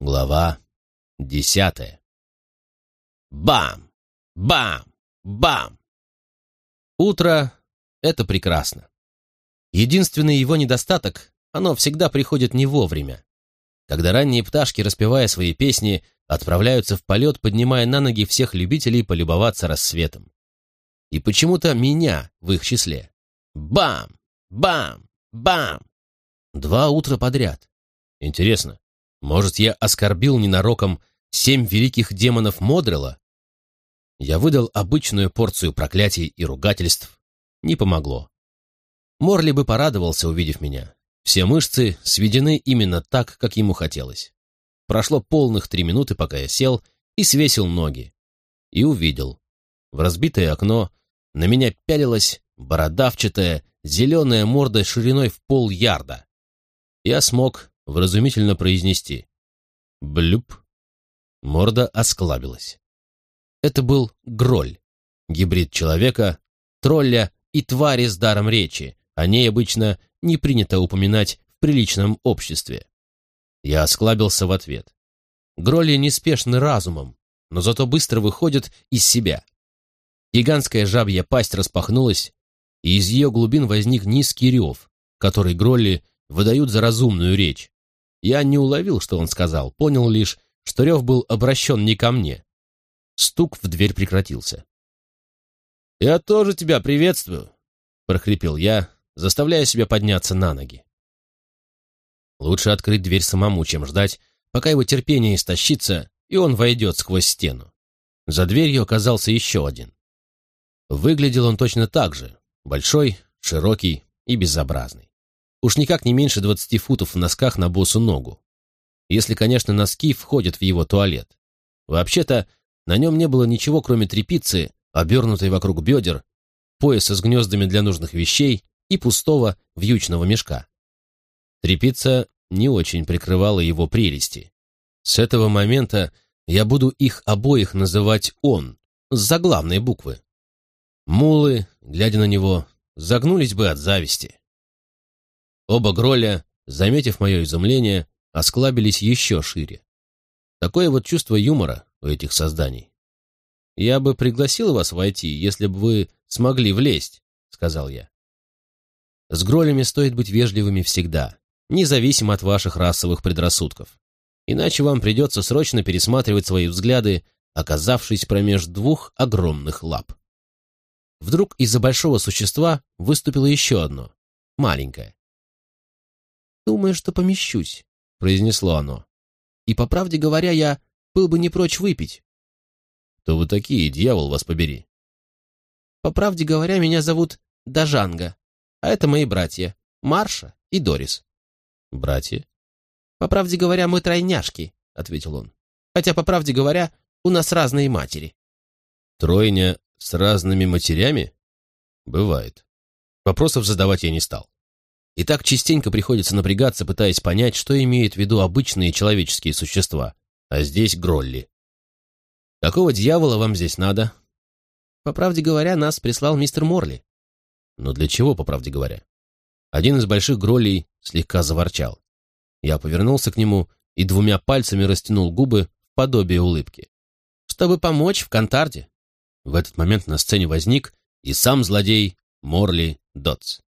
Глава десятая. Бам! Бам! Бам! Утро — это прекрасно. Единственный его недостаток — оно всегда приходит не вовремя. Когда ранние пташки, распевая свои песни, отправляются в полет, поднимая на ноги всех любителей полюбоваться рассветом. И почему-то меня в их числе. Бам! Бам! Бам! Два утра подряд. Интересно, может, я оскорбил ненароком семь великих демонов Модрела? Я выдал обычную порцию проклятий и ругательств. Не помогло. Морли бы порадовался, увидев меня. Все мышцы сведены именно так, как ему хотелось. Прошло полных три минуты, пока я сел и свесил ноги. И увидел. В разбитое окно на меня пялилась бородавчатая, зеленая морда шириной в пол ярда. Я смог вразумительно произнести «блюп». Морда осклабилась. Это был Гроль, гибрид человека, тролля и твари с даром речи. О ней обычно не принято упоминать в приличном обществе. Я осклабился в ответ. Гролли неспешны разумом, но зато быстро выходят из себя. Гигантская жабья пасть распахнулась, и из ее глубин возник низкий рев, который Гролли выдают за разумную речь. Я не уловил, что он сказал, понял лишь, что рев был обращен не ко мне. Стук в дверь прекратился. «Я тоже тебя приветствую», — прохрипел я, заставляя себя подняться на ноги. Лучше открыть дверь самому, чем ждать, пока его терпение истощится, и он войдет сквозь стену. За дверью оказался еще один. Выглядел он точно так же, большой, широкий и безобразный. Уж никак не меньше двадцати футов в носках на босу ногу. Если, конечно, носки входят в его туалет. Вообще-то, на нем не было ничего, кроме тряпицы, обернутой вокруг бедер, пояса с гнездами для нужных вещей и пустого вьючного мешка. Трепица не очень прикрывала его прелести. С этого момента я буду их обоих называть «он», с заглавной буквы. Мулы, глядя на него, загнулись бы от зависти. Оба Гроля, заметив мое изумление, осклабились еще шире. Такое вот чувство юмора у этих созданий. «Я бы пригласил вас войти, если бы вы смогли влезть», — сказал я. С Гролями стоит быть вежливыми всегда, независимо от ваших расовых предрассудков. Иначе вам придется срочно пересматривать свои взгляды, оказавшись промеж двух огромных лап. Вдруг из-за большого существа выступило еще одно, маленькое. «Думаю, что помещусь», — произнесло оно. «И, по правде говоря, я был бы не прочь выпить». «Кто вы такие, дьявол вас побери?» «По правде говоря, меня зовут Дажанга», а это мои братья, Марша и Дорис. Братья? По правде говоря, мы тройняшки, ответил он. Хотя, по правде говоря, у нас разные матери. Тройня с разными матерями? Бывает. Вопросов задавать я не стал. И так частенько приходится напрягаться, пытаясь понять, что имеют в виду обычные человеческие существа, а здесь Гролли. Какого дьявола вам здесь надо? По правде говоря, нас прислал мистер Морли. Но для чего, по правде говоря? Один из больших гролей слегка заворчал. Я повернулся к нему и двумя пальцами растянул губы в подобие улыбки. «Чтобы помочь в Кантарде». В этот момент на сцене возник и сам злодей Морли Дотс.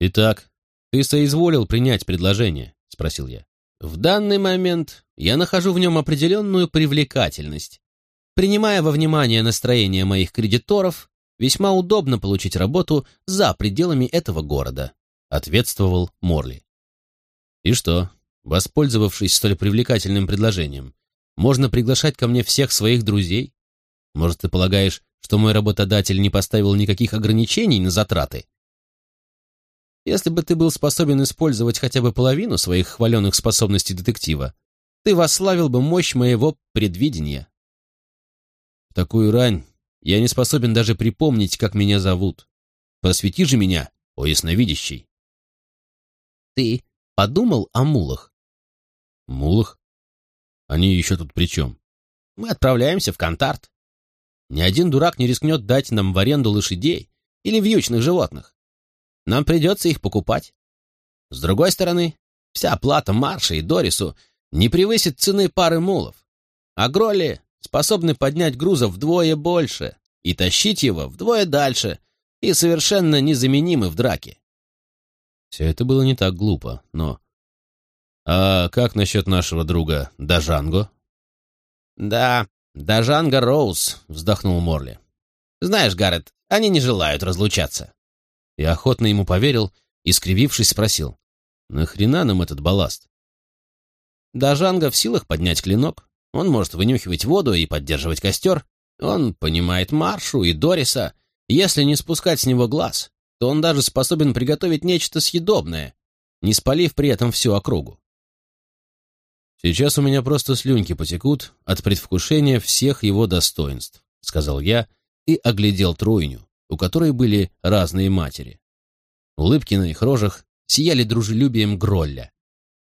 «Итак, ты соизволил принять предложение?» — спросил я. «В данный момент я нахожу в нем определенную привлекательность. Принимая во внимание настроение моих кредиторов, Весьма удобно получить работу за пределами этого города», — ответствовал Морли. «И что, воспользовавшись столь привлекательным предложением, можно приглашать ко мне всех своих друзей? Может, ты полагаешь, что мой работодатель не поставил никаких ограничений на затраты?» Если бы ты был способен использовать хотя бы половину своих хваленных способностей детектива, ты восславил бы мощь моего предвидения. В такую рань я не способен даже припомнить, как меня зовут. Просвети же меня, о ясновидящий. Ты подумал о мулах? Мулах? Они еще тут при чем? Мы отправляемся в Кантарт. Ни один дурак не рискнет дать нам в аренду лошадей или вьючных животных. Нам придется их покупать. С другой стороны, вся оплата Марше и Дорису не превысит цены пары мулов. А Гролли способны поднять груза вдвое больше и тащить его вдвое дальше, и совершенно незаменимы в драке. Все это было не так глупо, но... А как насчет нашего друга Дажанго? Да, Дажанго Роуз, вздохнул Морли. Знаешь, Гаррет, они не желают разлучаться. Я охотно ему поверил и, скривившись, спросил. Нахрена нам этот балласт? Дажанго в силах поднять клинок. Он может вынюхивать воду и поддерживать костер. Он понимает Маршу и Дориса. Если не спускать с него глаз, то он даже способен приготовить нечто съедобное, не спалив при этом всю округу. «Сейчас у меня просто слюнки потекут от предвкушения всех его достоинств», — сказал я и оглядел тройню, у которой были разные матери. Улыбки на их рожах сияли дружелюбием Гролля.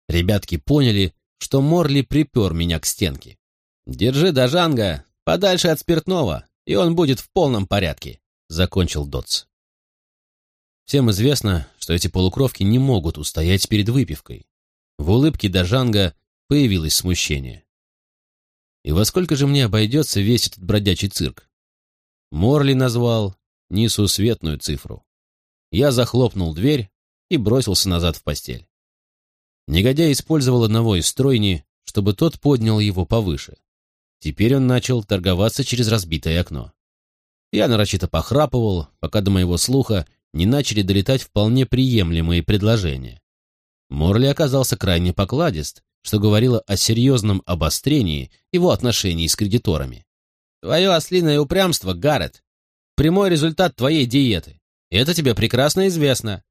Ребятки поняли, что Морли припер меня к стенке. «Держи Дажанга подальше от спиртного, и он будет в полном порядке», — закончил Дотс. Всем известно, что эти полукровки не могут устоять перед выпивкой. В улыбке Дажанга появилось смущение. И во сколько же мне обойдется весь этот бродячий цирк? Морли назвал несусветную цифру. Я захлопнул дверь и бросился назад в постель. Негодяй использовал одного из стройни, чтобы тот поднял его повыше. Теперь он начал торговаться через разбитое окно. Я нарочито похрапывал, пока до моего слуха не начали долетать вполне приемлемые предложения. Морли оказался крайне покладист, что говорило о серьезном обострении его отношений с кредиторами. «Твое ослиное упрямство, Гаррет, прямой результат твоей диеты. И это тебе прекрасно известно.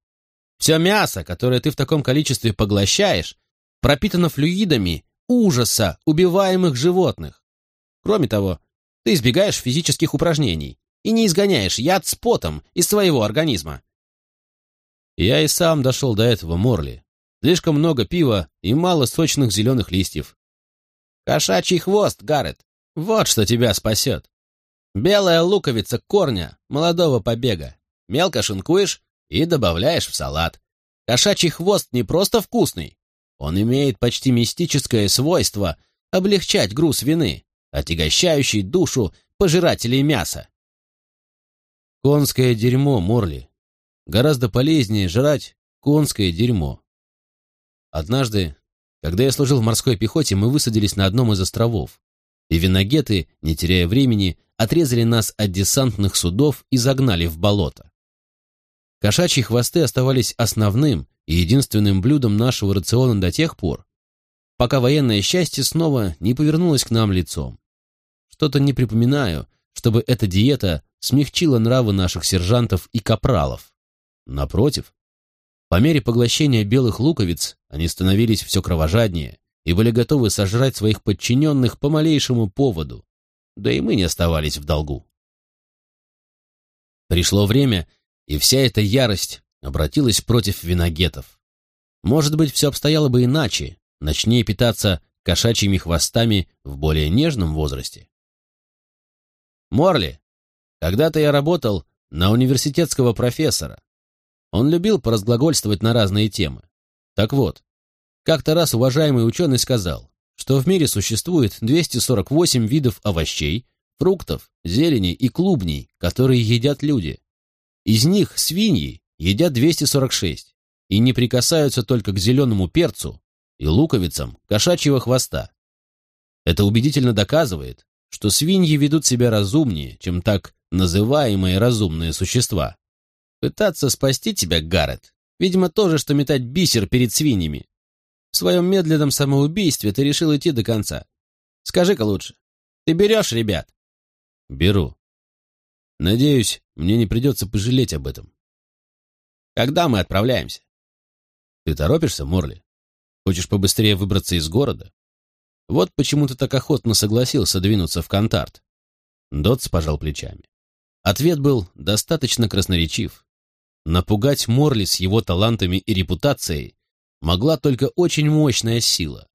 Все мясо, которое ты в таком количестве поглощаешь, пропитано флюидами ужаса убиваемых животных. Кроме того, ты избегаешь физических упражнений, и не изгоняешь яд с потом из своего организма. Я и сам дошел до этого, Морли. Слишком много пива и мало сочных зеленых листьев. Кошачий хвост, Гаррет, вот что тебя спасет. Белая луковица корня молодого побега. Мелко шинкуешь и добавляешь в салат. Кошачий хвост не просто вкусный. Он имеет почти мистическое свойство облегчать груз вины, отягощающий душу пожирателей мяса. Конское дерьмо, Морли. Гораздо полезнее жрать конское дерьмо. Однажды, когда я служил в морской пехоте, мы высадились на одном из островов, и виногеты, не теряя времени, отрезали нас от десантных судов и загнали в болото. Кошачьи хвосты оставались основным и единственным блюдом нашего рациона до тех пор, пока военное счастье снова не повернулось к нам лицом. Что-то не припоминаю, чтобы эта диета смягчила нравы наших сержантов и капралов. Напротив, по мере поглощения белых луковиц они становились все кровожаднее и были готовы сожрать своих подчиненных по малейшему поводу, да и мы не оставались в долгу. Пришло время, и вся эта ярость обратилась против виногетов. Может быть, все обстояло бы иначе, начнее питаться кошачьими хвостами в более нежном возрасте. «Морли, когда-то я работал на университетского профессора. Он любил поразглагольствовать на разные темы. Так вот, как-то раз уважаемый ученый сказал, что в мире существует 248 видов овощей, фруктов, зелени и клубней, которые едят люди. Из них свиньи едят 246 и не прикасаются только к зеленому перцу и луковицам кошачьего хвоста. Это убедительно доказывает, что свиньи ведут себя разумнее, чем так называемые разумные существа. Пытаться спасти тебя, Гаррет, видимо, то же, что метать бисер перед свиньями. В своем медленном самоубийстве ты решил идти до конца. Скажи-ка лучше, ты берешь ребят? Беру. Надеюсь, мне не придется пожалеть об этом. Когда мы отправляемся? Ты торопишься, Морли? Хочешь побыстрее выбраться из города? Вот почему ты так охотно согласился двинуться в Контарт. Дотс пожал плечами. Ответ был достаточно красноречив. Напугать Морли с его талантами и репутацией могла только очень мощная сила.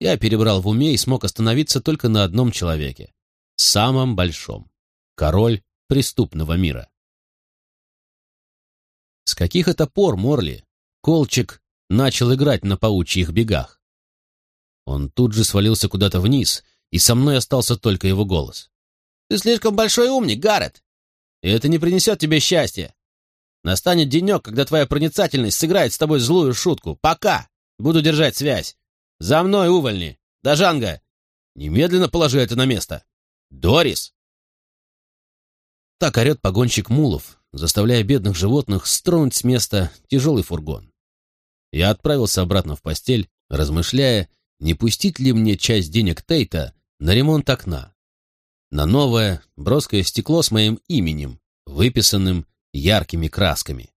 Я перебрал в уме и смог остановиться только на одном человеке. Самом большом. Король преступного мира. С каких это пор, Морли, Колчик начал играть на паучьих бегах? Он тут же свалился куда-то вниз, и со мной остался только его голос. «Ты слишком большой умник, Гаррет, и это не принесет тебе счастья. Настанет денек, когда твоя проницательность сыграет с тобой злую шутку. Пока! Буду держать связь. За мной, увольни! Дажанга! Немедленно положи это на место! Дорис!» Так орет погонщик мулов, заставляя бедных животных стронуть с места тяжелый фургон. Я отправился обратно в постель, размышляя, не пустить ли мне часть денег Тейта на ремонт окна. На новое броское стекло с моим именем, выписанным яркими красками.